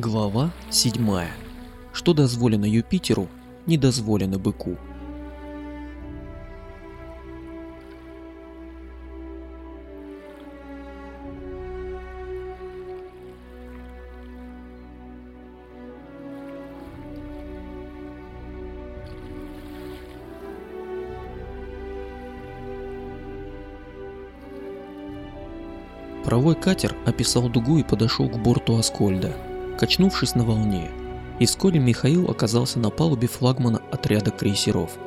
Глава 7. Что дозволено Юпитеру, не дозволено быку. Паровой катер описал дугу и подошел к борту Аскольда, качнувшись на волне. И вскоре Михаил оказался на палубе флагмана отряда крейсеров.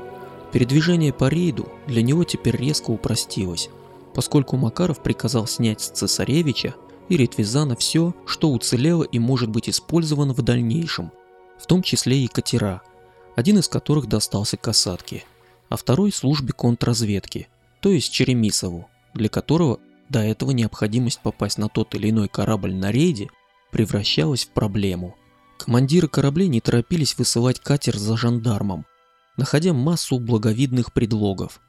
Передвижение по рейду для него теперь резко упростилось, поскольку Макаров приказал снять с цесаревича и Ретвизана все, что уцелело и может быть использовано в дальнейшем, в том числе и катера, один из которых достался касатке, а второй службе контрразведки, то есть Черемисову, для которого до этого необходимость попасть на тот или иной корабль на рейде превращалась в проблему. Командиры кораблей не торопились высылать катер за жандармом, находя массу благовидных предлогов.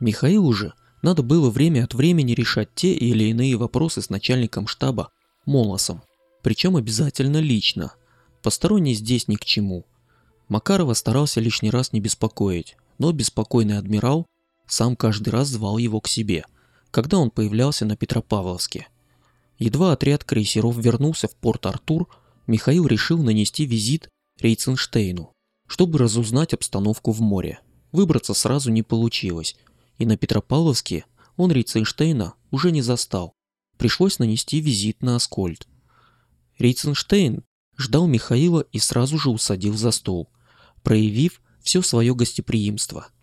Михаилу же надо было время от времени решать те или иные вопросы с начальником штаба Молосом, причем обязательно лично. Посторонний здесь ни к чему. Макарова старался лишний раз не беспокоить, но беспокойный адмирал сам каждый раз звал его к себе – когда он появлялся на Петропавловске. Едва отряд крейсеров вернулся в порт Артур, Михаил решил нанести визит Рейценштейну, чтобы разузнать обстановку в море. Выбраться сразу не получилось, и на Петропавловске он Рейценштейна уже не застал. Пришлось нанести визит на Аскольд. Рейценштейн ждал Михаила и сразу же усадил за стол, проявив все свое гостеприимство –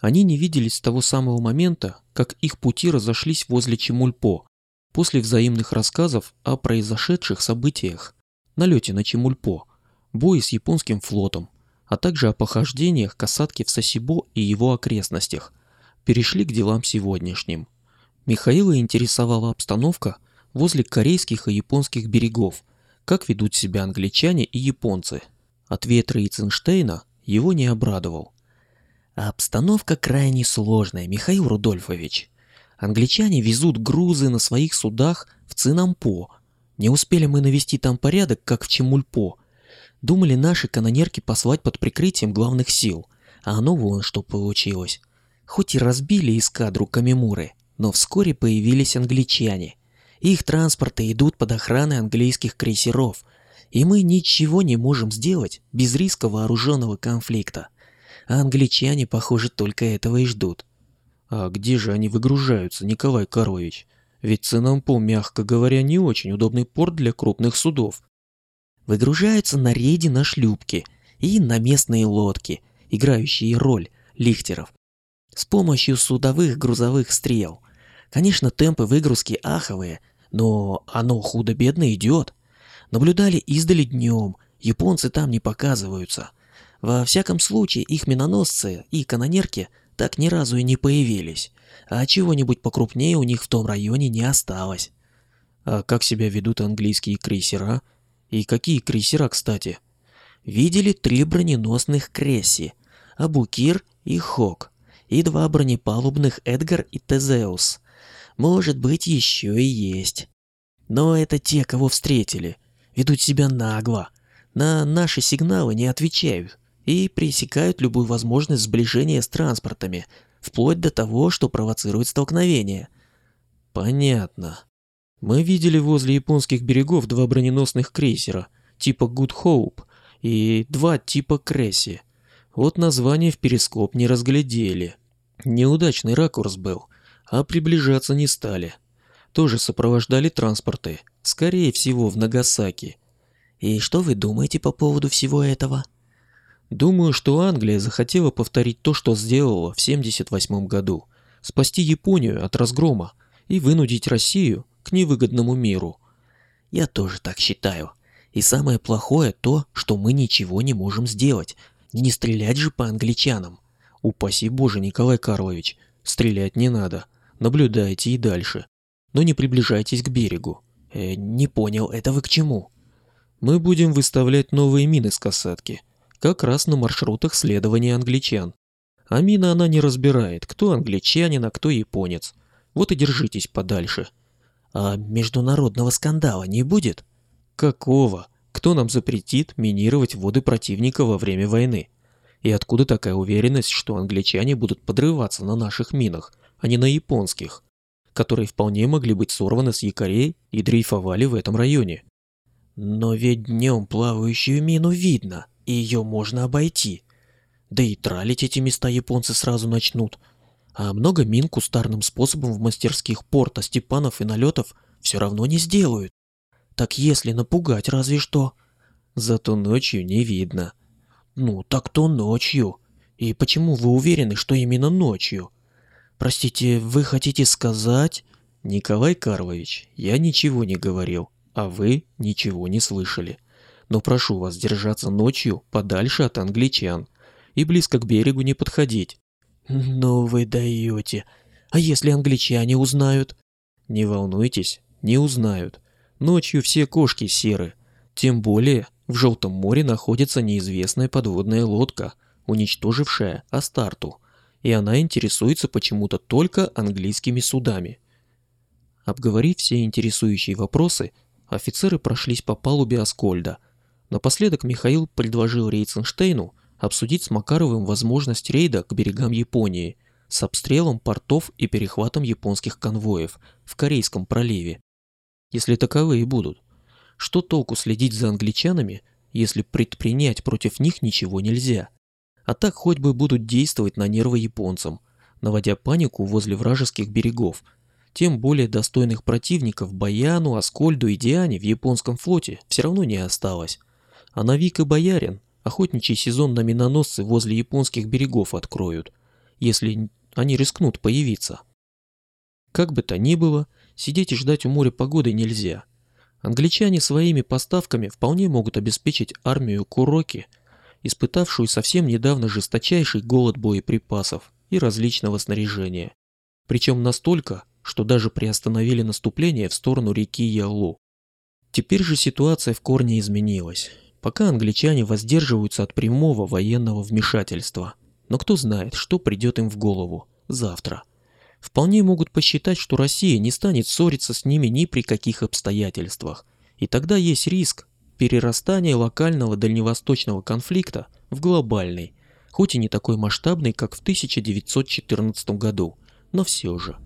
они не виделись с того самого момента, как их пути разошлись возле Чемульпо, после взаимных рассказов о произошедших событиях, налете на Чемульпо, бое с японским флотом, а также о похождениях касатки в Сосибо и его окрестностях, перешли к делам сегодняшним. Михаила интересовала обстановка возле корейских и японских берегов, как ведут себя англичане и японцы. Ответ Рейценштейна его не обрадовал. Обстановка крайне сложная, Михаил Рудольфович. Англичане везут грузы на своих судах в Цинампо. Не успели мы навести там порядок, как в Чемульпо. Думали наши канонерки послать под прикрытием главных сил, а оно вон что получилось. Хоть и разбили эскадру Камимуры, но вскоре появились англичане. Их транспорты идут под охраной английских крейсеров, и мы ничего не можем сделать без риска вооруженного конфликта а англичане, похоже, только этого и ждут. А где же они выгружаются, Николай Карлович? Ведь Цинампо, мягко говоря, не очень удобный порт для крупных судов. Выгружаются на рейде на шлюпки и на местные лодки, играющие роль лихтеров, с помощью судовых грузовых стрел. Конечно, темпы выгрузки аховые, но оно худо-бедно идет. Наблюдали издали днем, японцы там не показываются. Во всяком случае, их миноносцы и канонерки так ни разу и не появились, а чего-нибудь покрупнее у них в том районе не осталось. А как себя ведут английские крейсера? И какие крейсера, кстати? Видели три броненосных Кресси, Абукир и Хок, и два бронепалубных Эдгар и Тезеус. Может быть, еще и есть. Но это те, кого встретили. Ведут себя нагло. На наши сигналы не отвечают и пресекают любую возможность сближения с транспортами, вплоть до того, что провоцирует столкновение. Понятно. Мы видели возле японских берегов два броненосных крейсера, типа Good Hope, и два типа Кресси. Вот название в перископ не разглядели. Неудачный ракурс был, а приближаться не стали. Тоже сопровождали транспорты, скорее всего в Нагасаки. И что вы думаете по поводу всего этого? Думаю, что Англия захотела повторить то, что сделала в 78 году. Спасти Японию от разгрома и вынудить Россию к невыгодному миру. Я тоже так считаю. И самое плохое то, что мы ничего не можем сделать. Не стрелять же по англичанам. Упаси Боже, Николай Карлович, стрелять не надо. Наблюдайте и дальше. Но не приближайтесь к берегу. Э, не понял, это вы к чему? Мы будем выставлять новые мины с касатки как раз на маршрутах следования англичан. Амина она не разбирает, кто англичанин, а кто японец. Вот и держитесь подальше. А международного скандала не будет? Какого? Кто нам запретит минировать воды противника во время войны? И откуда такая уверенность, что англичане будут подрываться на наших минах, а не на японских, которые вполне могли быть сорваны с якорей и дрейфовали в этом районе? Но ведь днем плавающую мину видно, и ее можно обойти. Да и тралить эти места японцы сразу начнут. А много мин кустарным способом в мастерских порта Степанов и налетов все равно не сделают. Так если напугать, разве что. Зато ночью не видно. Ну, так то ночью. И почему вы уверены, что именно ночью? Простите, вы хотите сказать... Николай Карлович, я ничего не говорил, а вы ничего не слышали. Но прошу вас держаться ночью подальше от англичан и близко к берегу не подходить. Ну вы даете. А если англичане узнают? Не волнуйтесь, не узнают. Ночью все кошки серы. Тем более, в Желтом море находится неизвестная подводная лодка, уничтожившая Астарту, и она интересуется почему-то только английскими судами. Обговорив все интересующие вопросы, офицеры прошлись по палубе Аскольда. Напоследок Михаил предложил Рейценштейну обсудить с Макаровым возможность рейда к берегам Японии с обстрелом портов и перехватом японских конвоев в Корейском проливе, если таковые будут. Что толку следить за англичанами, если предпринять против них ничего нельзя? А так хоть бы будут действовать на нервы японцам, наводя панику возле вражеских берегов. Тем более достойных противников Баяну, Аскольду и Диане в японском флоте все равно не осталось. А Навик и Боярин охотничий сезон на миноносцы возле японских берегов откроют, если они рискнут появиться. Как бы то ни было, сидеть и ждать у моря погоды нельзя. Англичане своими поставками вполне могут обеспечить армию Куроки, испытавшую совсем недавно жесточайший голод боеприпасов и различного снаряжения. Причем настолько, что даже приостановили наступление в сторону реки Ялу. Теперь же ситуация в корне изменилась, пока англичане воздерживаются от прямого военного вмешательства. Но кто знает, что придет им в голову завтра вполне могут посчитать, что Россия не станет ссориться с ними ни при каких обстоятельствах. И тогда есть риск перерастания локального дальневосточного конфликта в глобальный, хоть и не такой масштабный, как в 1914 году, но все же.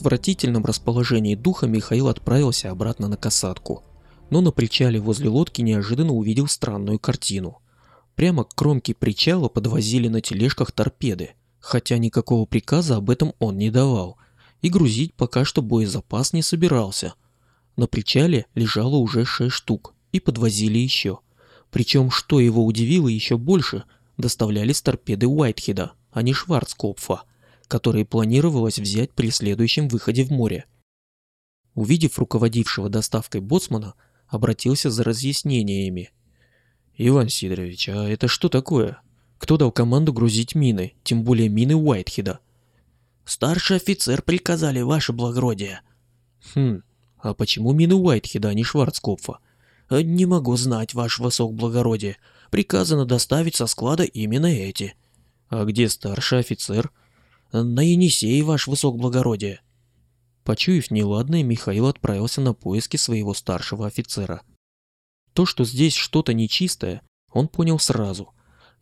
Отвратительном расположении духа Михаил отправился обратно на касатку. Но на причале возле лодки неожиданно увидел странную картину. Прямо к кромке причала подвозили на тележках торпеды, хотя никакого приказа об этом он не давал, и грузить пока что боезапас не собирался. На причале лежало уже шесть штук, и подвозили еще. Причем, что его удивило еще больше, доставлялись торпеды Уайтхеда, а не Шварцкопфа которые планировалось взять при следующем выходе в море. Увидев руководившего доставкой боцмана, обратился за разъяснениями. «Иван Сидорович, а это что такое? Кто дал команду грузить мины, тем более мины Уайтхеда?» «Старший офицер приказали, ваше благородие». «Хм, а почему мины Уайтхеда, а не Шварцкопфа?» «Не могу знать, ваше высокоблагородие. Приказано доставить со склада именно эти». «А где старший офицер?» На Енисей, ваш высокоблагородие. Почуяв неладное, Михаил отправился на поиски своего старшего офицера. То, что здесь что-то нечистое, он понял сразу.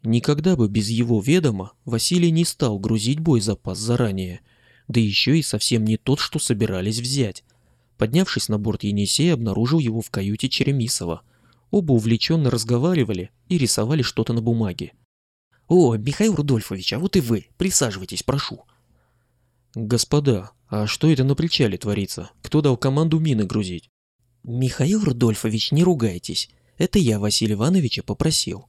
Никогда бы без его ведома Василий не стал грузить боезапас заранее, да еще и совсем не тот, что собирались взять. Поднявшись на борт Енисея, обнаружил его в каюте Черемисова. Оба увлеченно разговаривали и рисовали что-то на бумаге. «О, Михаил Рудольфович, а вот и вы. Присаживайтесь, прошу». «Господа, а что это на причале творится? Кто дал команду мины грузить?» «Михаил Рудольфович, не ругайтесь. Это я Василия Ивановича попросил.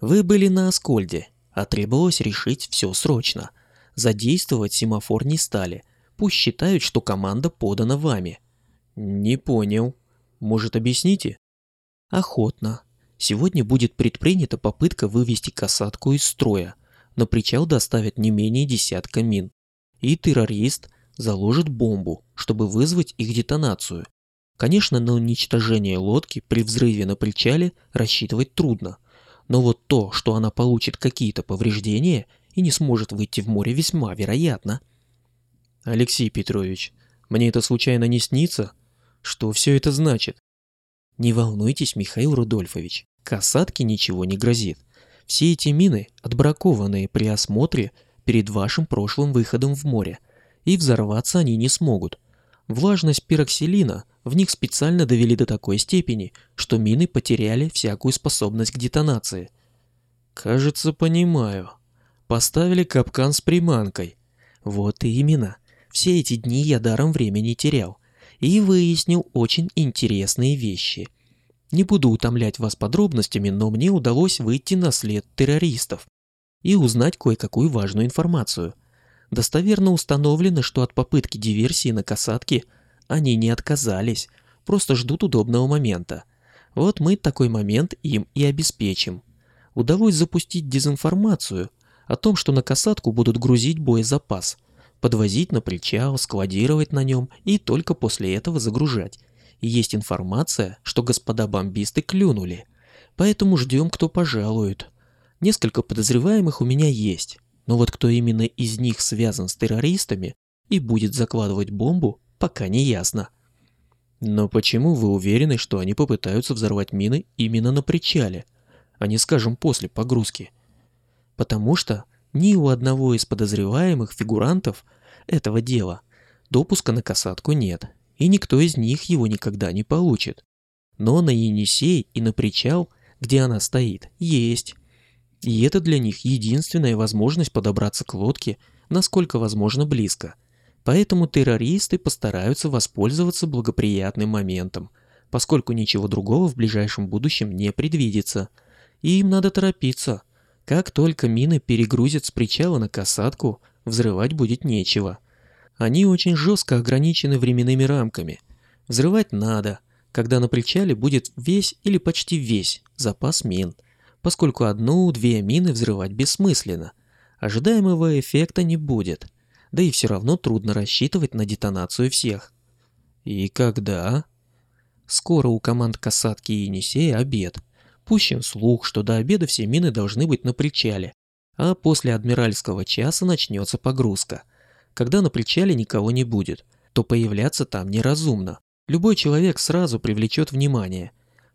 Вы были на Аскольде, а требовалось решить все срочно. Задействовать семафор не стали. Пусть считают, что команда подана вами». «Не понял. Может, объясните?» «Охотно. Сегодня будет предпринята попытка вывести касатку из строя. На причал доставят не менее десятка мин. И террорист заложит бомбу, чтобы вызвать их детонацию. Конечно, на уничтожение лодки при взрыве на причале рассчитывать трудно, Но вот то, что она получит какие-то повреждения и не сможет выйти в море, весьма вероятно. Алексей Петрович, мне это случайно не снится? Что все это значит? Не волнуйтесь, Михаил Рудольфович, касатке ничего не грозит. Все эти мины отбракованные при осмотре перед вашим прошлым выходом в море, и взорваться они не смогут. Влажность пироксилина в них специально довели до такой степени, что мины потеряли всякую способность к детонации. Кажется, понимаю. Поставили капкан с приманкой. Вот именно. Все эти дни я даром времени терял и выяснил очень интересные вещи. Не буду утомлять вас подробностями, но мне удалось выйти на след террористов и узнать кое-какую важную информацию. Достоверно установлено, что от попытки диверсии на касатке они не отказались, просто ждут удобного момента. Вот мы такой момент им и обеспечим. Удалось запустить дезинформацию о том, что на касатку будут грузить боезапас, подвозить на причал, складировать на нем и только после этого загружать. Есть информация, что господа бомбисты клюнули. Поэтому ждем, кто пожалует. Несколько подозреваемых у меня есть, но вот кто именно из них связан с террористами и будет закладывать бомбу, пока не ясно. Но почему вы уверены, что они попытаются взорвать мины именно на причале, а не, скажем, после погрузки? Потому что ни у одного из подозреваемых фигурантов этого дела допуска на касатку нет, и никто из них его никогда не получит. Но на Енисей и на причал, где она стоит, есть. И это для них единственная возможность подобраться к лодке, насколько возможно близко. Поэтому террористы постараются воспользоваться благоприятным моментом, поскольку ничего другого в ближайшем будущем не предвидится. И им надо торопиться. Как только мины перегрузят с причала на касатку, взрывать будет нечего. Они очень жестко ограничены временными рамками. Взрывать надо, когда на причале будет весь или почти весь запас мин – поскольку одну-две мины взрывать бессмысленно. Ожидаемого эффекта не будет, да и все равно трудно рассчитывать на детонацию всех. И когда? Скоро у команд Касатки и Енисея обед. Пущен слух, что до обеда все мины должны быть на причале, а после адмиральского часа начнется погрузка. Когда на причале никого не будет, то появляться там неразумно. Любой человек сразу привлечет внимание.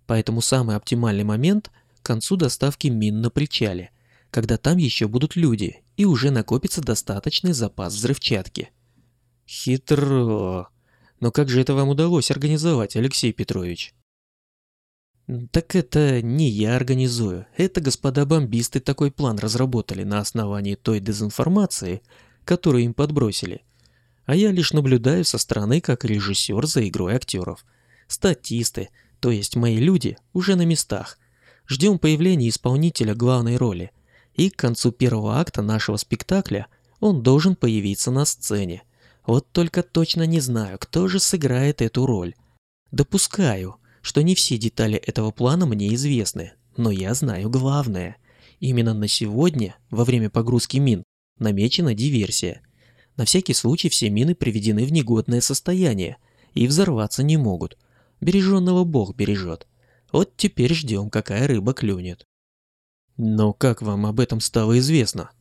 Поэтому самый оптимальный момент к концу доставки мин на причале, когда там еще будут люди и уже накопится достаточный запас взрывчатки. Хитро. Но как же это вам удалось организовать, Алексей Петрович? Так это не я организую. Это господа бомбисты такой план разработали на основании той дезинформации, которую им подбросили. А я лишь наблюдаю со стороны как режиссер за игрой актеров. Статисты, то есть мои люди, уже на местах – Ждем появления исполнителя главной роли. И к концу первого акта нашего спектакля он должен появиться на сцене. Вот только точно не знаю, кто же сыграет эту роль. Допускаю, что не все детали этого плана мне известны, но я знаю главное. Именно на сегодня, во время погрузки мин, намечена диверсия. На всякий случай все мины приведены в негодное состояние и взорваться не могут. Береженного Бог бережет. Вот теперь ждем, какая рыба клюнет. Но как вам об этом стало известно?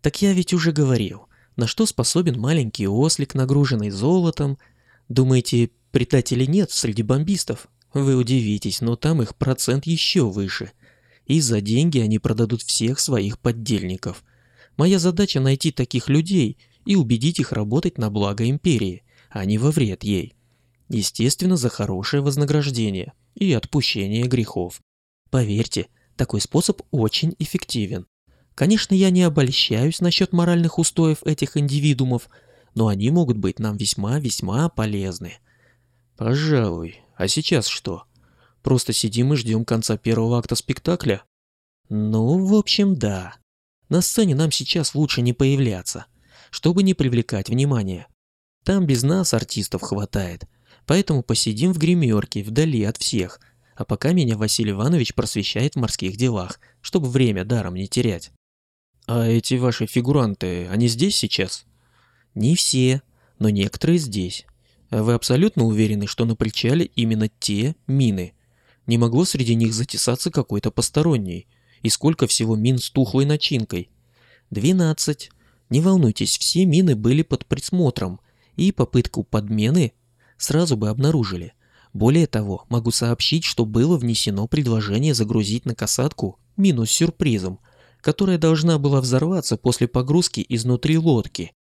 Так я ведь уже говорил, на что способен маленький ослик, нагруженный золотом. Думаете, предателей нет среди бомбистов? Вы удивитесь, но там их процент еще выше. И за деньги они продадут всех своих поддельников. Моя задача найти таких людей и убедить их работать на благо империи, а не во вред ей. Естественно, за хорошее вознаграждение – и отпущение грехов. Поверьте, такой способ очень эффективен. Конечно, я не обольщаюсь насчет моральных устоев этих индивидуумов, но они могут быть нам весьма-весьма полезны. Пожалуй. А сейчас что? Просто сидим и ждем конца первого акта спектакля? Ну, в общем, да. На сцене нам сейчас лучше не появляться, чтобы не привлекать внимание. Там без нас артистов хватает, Поэтому посидим в гримерке, вдали от всех, а пока меня Василий Иванович просвещает в морских делах, чтобы время даром не терять. А эти ваши фигуранты, они здесь сейчас? Не все, но некоторые здесь. Вы абсолютно уверены, что на причале именно те мины? Не могло среди них затесаться какой-то посторонний? И сколько всего мин с тухлой начинкой? 12. Не волнуйтесь, все мины были под присмотром, и попытку подмены сразу бы обнаружили. Более того, могу сообщить, что было внесено предложение загрузить на касатку мину с сюрпризом, которая должна была взорваться после погрузки изнутри лодки.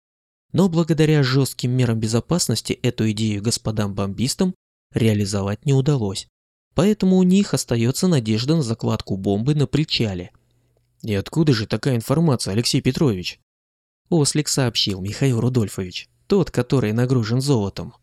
Но благодаря жестким мерам безопасности эту идею господам-бомбистам реализовать не удалось. Поэтому у них остается надежда на закладку бомбы на причале. И откуда же такая информация, Алексей Петрович? Ослик сообщил Михаил Рудольфович, тот, который нагружен золотом.